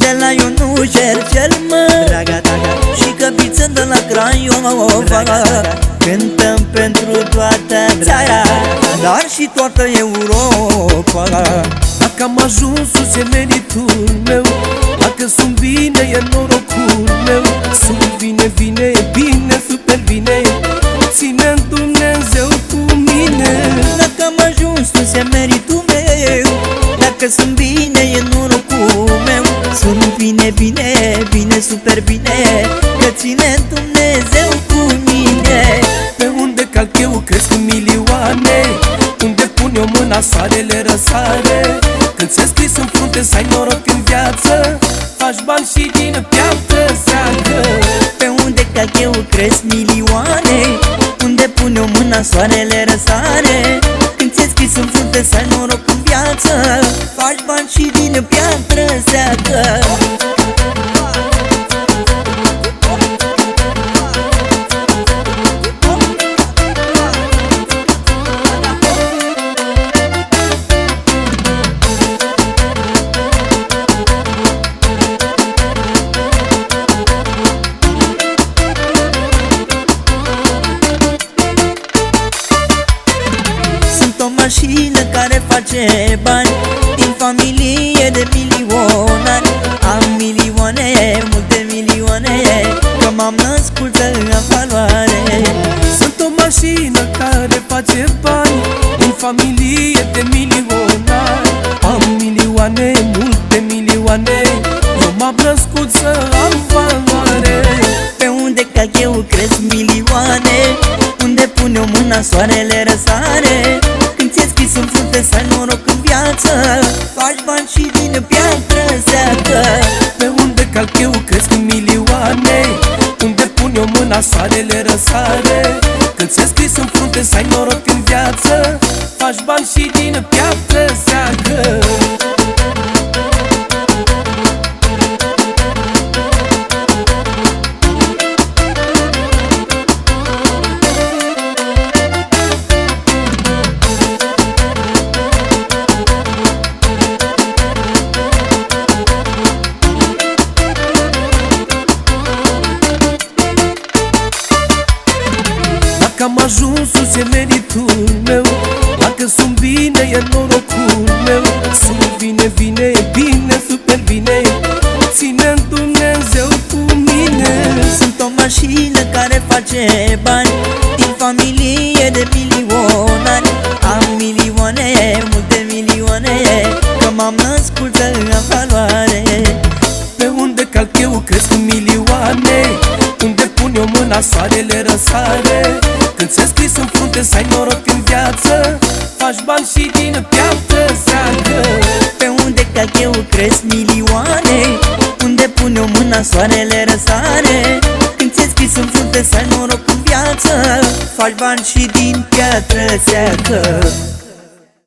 De la Ionușel cel mă Și căpiță de la Craiova. Cântăm pentru toată țara Dar și toată Europa. Dacă am ajuns sus e meritul meu Dacă sunt bine e norocul meu. Sunt bine, vine, e bine, super bine ține Dumnezeu cu mine. Dacă am ajuns sus e meritul meu Dacă sunt bine super bine Că ține Dumnezeu cu mine. Pe unde calc eu cresc în milioane Unde pun eu mâna soarele răsare. Când ți scris în frunte să ai noroc în viață Faci bani și din piatră seacă. Pe unde calc eu cresc milioane Unde pun eu mâna soarele mașină care face bani. Din familie de milionari Am milioane, multe milioane. Că m-am născut în valoare Sunt o mașină care face bani. În familie de milionari Am milioane, multe milioane. Eu m-am născut să am valoare. Pe unde calc eu cresc milioane? Unde pun eu mâna soarele răsare Când ți-e scris în frunte să ai noroc în viață. Faci bani și din piatră seacă Pe unde calc eu cresc în milioane. Unde pun eu mâna soarele răsare. Când ți-e scris în frunte să ai noroc în viață. Faci bani și din piatră seacă e meritul meu Dacă sunt bine e norocul meu. Sunt bine, vine, e bine, super bine. Ține Dumnezeu cu mine. Sunt o mașină care face bani Din familie de milionari. Am milioane, multe milioane Că m-am născut în valoare. Pe unde calc eu cresc în milioane. Unde pun eu mâna soarele răsare Când ți-e scris în frunte să ai noroc în viață. Faci bani și din piatră seacă Pe unde calc eu cresc milioane Unde pun eu mâna soarele răsare. Când ți-e scris în frunte să ai noroc în viață. Faci bani și din piatră seacă